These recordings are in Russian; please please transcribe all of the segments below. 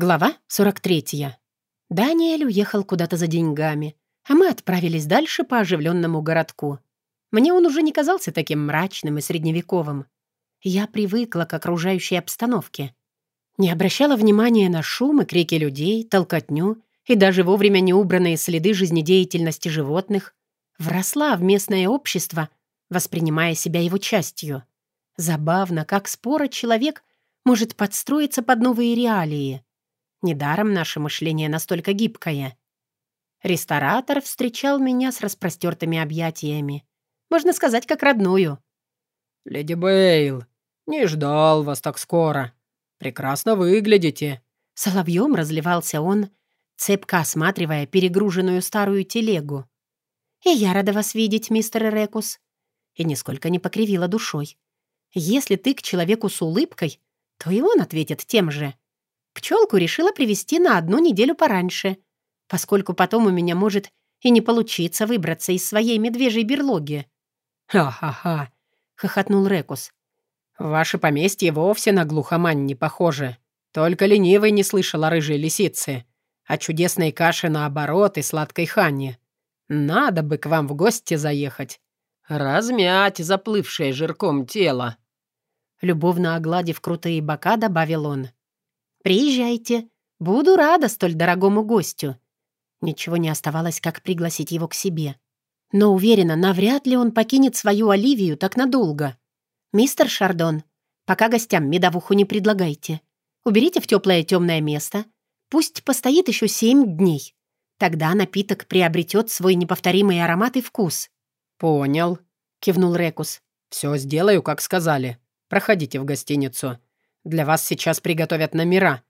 Глава 43. Даниэль уехал куда-то за деньгами, а мы отправились дальше по оживленному городку. Мне он уже не казался таким мрачным и средневековым. Я привыкла к окружающей обстановке. Не обращала внимания на шум и крики людей, толкотню и даже вовремя неубранные следы жизнедеятельности животных. Вросла в местное общество, воспринимая себя его частью. Забавно, как споро человек может подстроиться под новые реалии. Недаром наше мышление настолько гибкое. Ресторатор встречал меня с распростертыми объятиями. Можно сказать, как родную. «Леди Бейл, не ждал вас так скоро. Прекрасно выглядите». Соловьем разливался он, цепко осматривая перегруженную старую телегу. «И я рада вас видеть, мистер Рекус». И нисколько не покривила душой. «Если ты к человеку с улыбкой, то и он ответит тем же. Пчелку решила привести на одну неделю пораньше, поскольку потом у меня может и не получиться выбраться из своей медвежьей берлоги. «Ха-ха-ха!» — хохотнул Рекус. «Ваше поместье вовсе на глухомань не похоже. Только ленивый не слышал о рыжей лисице, о чудесной каше наоборот и сладкой ханне. Надо бы к вам в гости заехать. Размять заплывшее жирком тело». Любовно огладив крутые бока, добавил он. «Приезжайте. Буду рада столь дорогому гостю». Ничего не оставалось, как пригласить его к себе. Но уверена, навряд ли он покинет свою Оливию так надолго. «Мистер Шардон, пока гостям медовуху не предлагайте. Уберите в теплое темное место. Пусть постоит еще семь дней. Тогда напиток приобретет свой неповторимый аромат и вкус». «Понял», — кивнул Рекус. «Все сделаю, как сказали. Проходите в гостиницу. Для вас сейчас приготовят номера.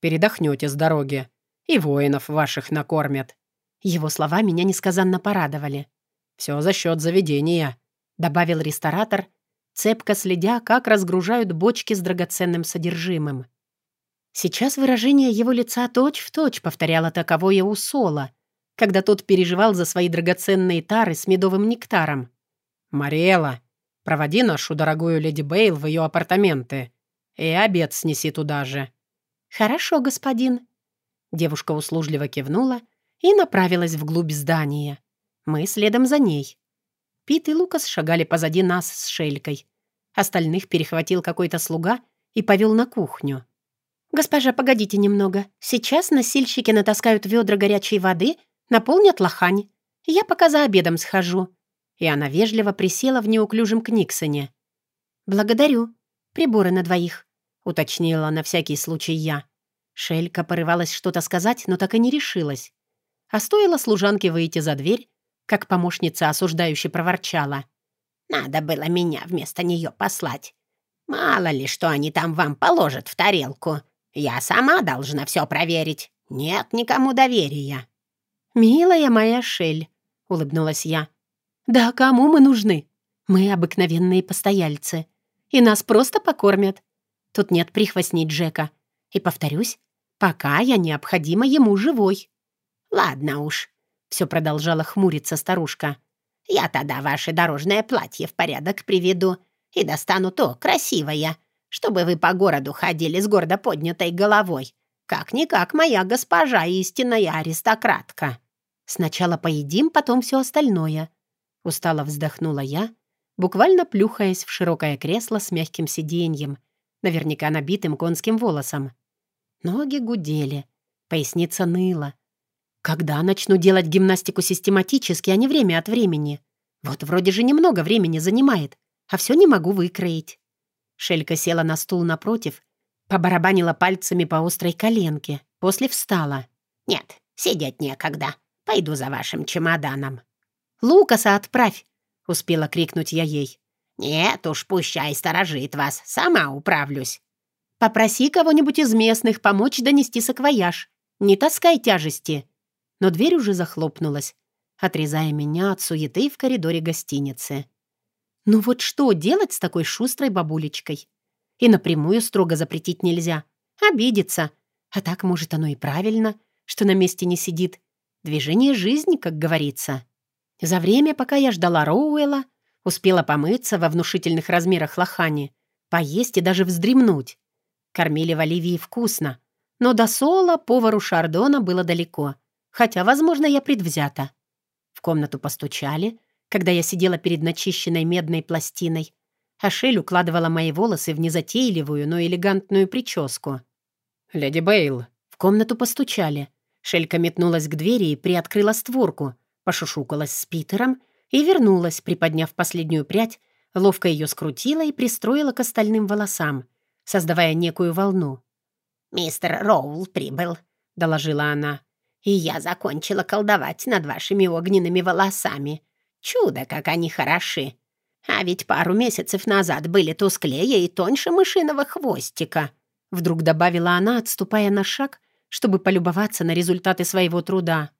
Передохнете с дороги. И воинов ваших накормят». Его слова меня несказанно порадовали. «Все за счет заведения», — добавил ресторатор, цепко следя, как разгружают бочки с драгоценным содержимым. Сейчас выражение его лица точь-в-точь точь повторяло таковое у Сола, когда тот переживал за свои драгоценные тары с медовым нектаром. «Мариэла, проводи нашу дорогую леди Бейл в ее апартаменты. И обед снеси туда же». «Хорошо, господин». Девушка услужливо кивнула и направилась вглубь здания. Мы следом за ней. Пит и Лукас шагали позади нас с Шелькой. Остальных перехватил какой-то слуга и повел на кухню. «Госпожа, погодите немного. Сейчас носильщики натаскают ведра горячей воды, наполнят лохань. Я пока за обедом схожу». И она вежливо присела в неуклюжем книгсоне. «Благодарю. Приборы на двоих уточнила на всякий случай я. Шелька порывалась что-то сказать, но так и не решилась. А стоило служанке выйти за дверь, как помощница осуждающе проворчала. «Надо было меня вместо нее послать. Мало ли, что они там вам положат в тарелку. Я сама должна все проверить. Нет никому доверия». «Милая моя Шель», — улыбнулась я. «Да кому мы нужны? Мы обыкновенные постояльцы. И нас просто покормят. Тут нет прихвостней Джека. И повторюсь, пока я необходима ему живой». «Ладно уж», — все продолжала хмуриться старушка. «Я тогда ваше дорожное платье в порядок приведу и достану то красивое, чтобы вы по городу ходили с гордо поднятой головой. Как-никак моя госпожа истинная аристократка». «Сначала поедим, потом все остальное», — устало вздохнула я, буквально плюхаясь в широкое кресло с мягким сиденьем, наверняка набитым конским волосом. Ноги гудели, поясница ныла. Когда начну делать гимнастику систематически, а не время от времени? Вот вроде же немного времени занимает, а все не могу выкроить. Шелька села на стул напротив, побарабанила пальцами по острой коленке, после встала. «Нет, сидеть некогда. Пойду за вашим чемоданом». «Лукаса отправь!» — успела крикнуть я ей. «Нет уж, пущай сторожит вас, сама управлюсь». «Попроси кого-нибудь из местных помочь донести саквояж. Не таскай тяжести». Но дверь уже захлопнулась, отрезая меня от суеты в коридоре гостиницы. Ну вот что делать с такой шустрой бабулечкой? И напрямую строго запретить нельзя. Обидится. А так, может, оно и правильно, что на месте не сидит. Движение жизни, как говорится. За время, пока я ждала Роуэлла, Успела помыться во внушительных размерах лохани, поесть и даже вздремнуть. Кормили в Оливии вкусно. Но до Сола повару Шардона было далеко, хотя, возможно, я предвзята. В комнату постучали, когда я сидела перед начищенной медной пластиной, а Шель укладывала мои волосы в незатейливую, но элегантную прическу. «Леди Бейл». В комнату постучали. Шелька метнулась к двери и приоткрыла створку, пошушукалась с Питером и вернулась, приподняв последнюю прядь, ловко ее скрутила и пристроила к остальным волосам, создавая некую волну. «Мистер Роул прибыл», — доложила она. «И я закончила колдовать над вашими огненными волосами. Чудо, как они хороши! А ведь пару месяцев назад были тусклее и тоньше мышиного хвостика», — вдруг добавила она, отступая на шаг, чтобы полюбоваться на результаты своего труда.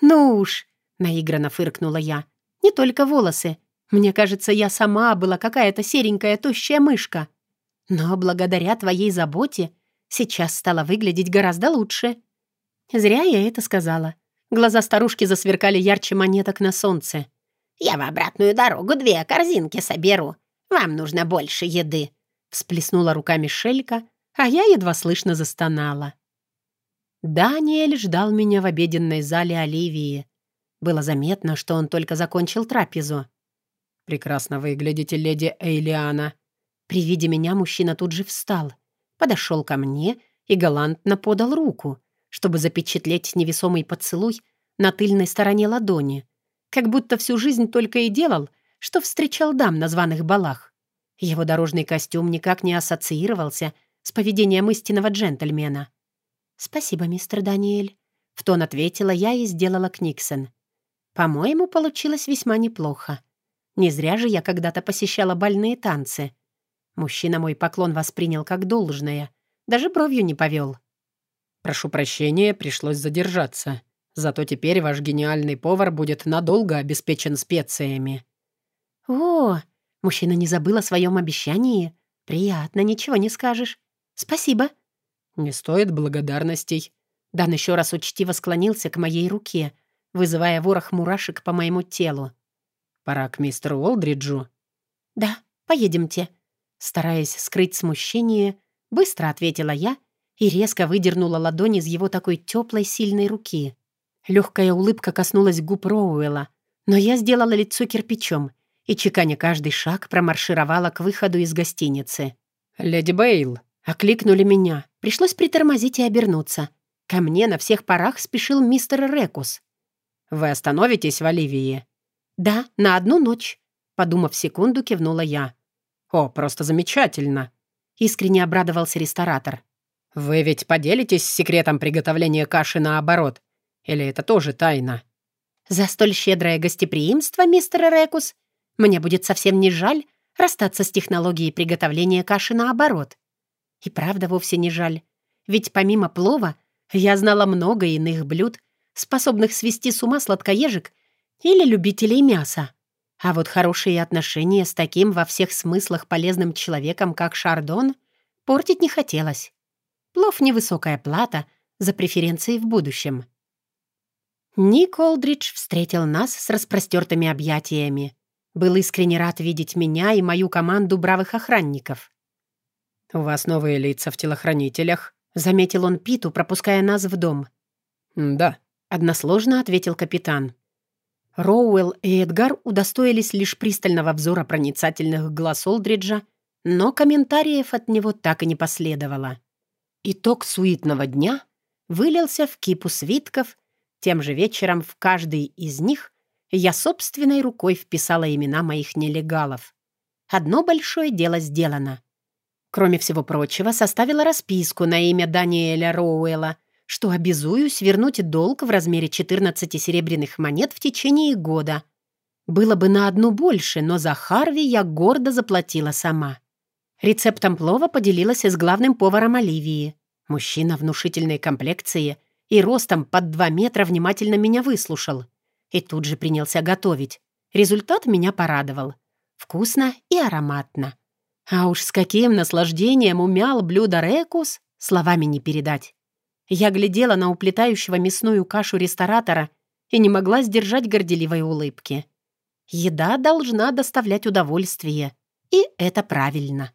«Ну уж», — наигранно фыркнула я, — «не только волосы. Мне кажется, я сама была какая-то серенькая тощая мышка. Но благодаря твоей заботе сейчас стала выглядеть гораздо лучше». Зря я это сказала. Глаза старушки засверкали ярче монеток на солнце. «Я в обратную дорогу две корзинки соберу. Вам нужно больше еды», — всплеснула руками Шелька, а я едва слышно застонала. Даниэль ждал меня в обеденной зале Оливии. Было заметно, что он только закончил трапезу. «Прекрасно выглядите, леди Эйлиана». При виде меня мужчина тут же встал, подошел ко мне и галантно подал руку, чтобы запечатлеть невесомый поцелуй на тыльной стороне ладони, как будто всю жизнь только и делал, что встречал дам на званых балах. Его дорожный костюм никак не ассоциировался с поведением истинного джентльмена. «Спасибо, мистер Даниэль», — в тон ответила я и сделала Книксон. «По-моему, получилось весьма неплохо. Не зря же я когда-то посещала бальные танцы. Мужчина мой поклон воспринял как должное, даже бровью не повел. «Прошу прощения, пришлось задержаться. Зато теперь ваш гениальный повар будет надолго обеспечен специями». «О, мужчина не забыл о своем обещании. Приятно, ничего не скажешь. Спасибо». «Не стоит благодарностей». Дан еще раз учтиво склонился к моей руке, вызывая ворох мурашек по моему телу. «Пора к мистеру Олдриджу». «Да, поедемте». Стараясь скрыть смущение, быстро ответила я и резко выдернула ладонь из его такой теплой, сильной руки. Легкая улыбка коснулась губ Роуэлла, но я сделала лицо кирпичом и, чеканя каждый шаг, промаршировала к выходу из гостиницы. «Леди Бейл!» — окликнули меня. Пришлось притормозить и обернуться. Ко мне на всех парах спешил мистер Рекус. «Вы остановитесь в Оливии?» «Да, на одну ночь», — подумав секунду, кивнула я. «О, просто замечательно!» — искренне обрадовался ресторатор. «Вы ведь поделитесь секретом приготовления каши наоборот? Или это тоже тайна?» «За столь щедрое гостеприимство, мистер Рекус, мне будет совсем не жаль расстаться с технологией приготовления каши наоборот. И правда вовсе не жаль, ведь помимо плова я знала много иных блюд, способных свести с ума сладкоежек или любителей мяса. А вот хорошие отношения с таким во всех смыслах полезным человеком, как Шардон, портить не хотелось. Плов — невысокая плата за преференции в будущем. Ник Олдридж встретил нас с распростертыми объятиями. Был искренне рад видеть меня и мою команду бравых охранников. «У вас новые лица в телохранителях», — заметил он Питу, пропуская нас в дом. «Да», — односложно ответил капитан. Роуэлл и Эдгар удостоились лишь пристального взора проницательных глаз Олдриджа, но комментариев от него так и не последовало. Итог суетного дня вылился в кипу свитков, тем же вечером в каждый из них я собственной рукой вписала имена моих нелегалов. Одно большое дело сделано. Кроме всего прочего, составила расписку на имя Даниэля Роуэлла, что обязуюсь вернуть долг в размере 14 серебряных монет в течение года. Было бы на одну больше, но за Харви я гордо заплатила сама. Рецептом плова поделилась с главным поваром Оливии. Мужчина внушительной комплекции и ростом под 2 метра внимательно меня выслушал. И тут же принялся готовить. Результат меня порадовал. Вкусно и ароматно. А уж с каким наслаждением умял блюдо рекус, словами не передать. Я глядела на уплетающего мясную кашу ресторатора и не могла сдержать горделивой улыбки. Еда должна доставлять удовольствие, и это правильно.